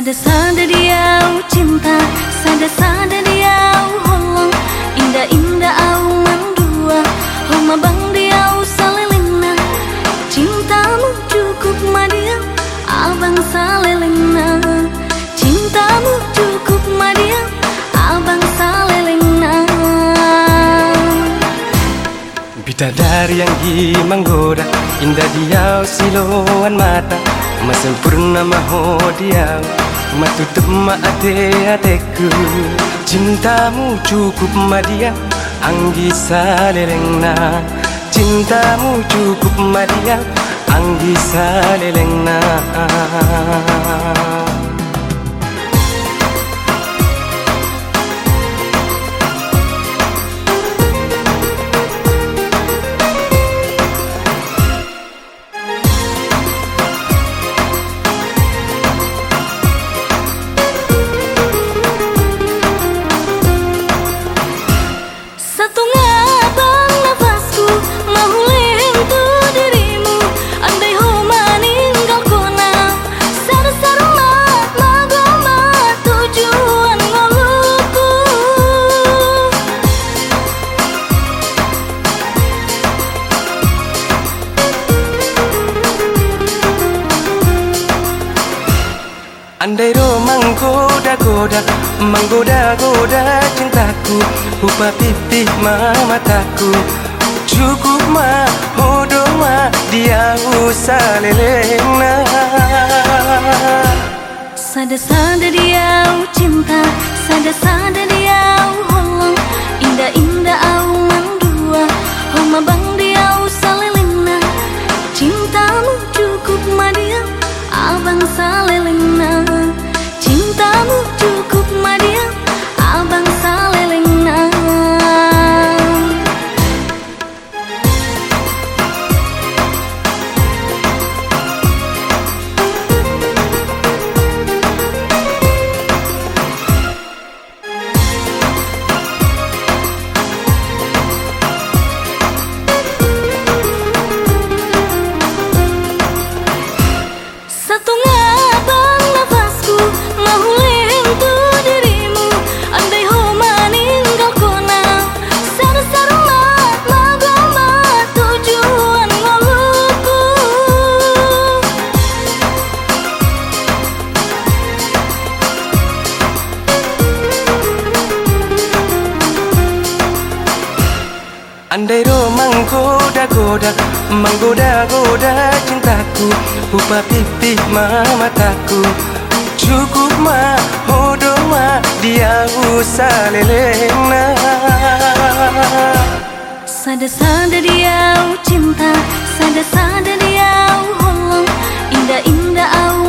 Sada-sada dia cinta Sada-sada dia holong. Indah-indah au mandua Homa bang dia salilina Cintamu cukup madia Abang salilina Cintamu cukup madia Abang salilina Bidadari yang menggoda Indah dia siluan mata. Masempurna maho dia Matutup ma ate ateku Cintamu cukup madia Anggi salelengna. Cintamu cukup madia Anggi salelengna Andai romang goda-goda Menggoda-goda cintaku Upa pipih mataku. Cukup ma hodo ma, Dia usah lelena Sada-sada dia cinta, Sada-sada pandero menggoda goda menggoda goda cintaku pupa pipi mamataku cukup ma hodo ma, dia usah lelena. Sada sada dia cinta sada sada dia holong indah indah au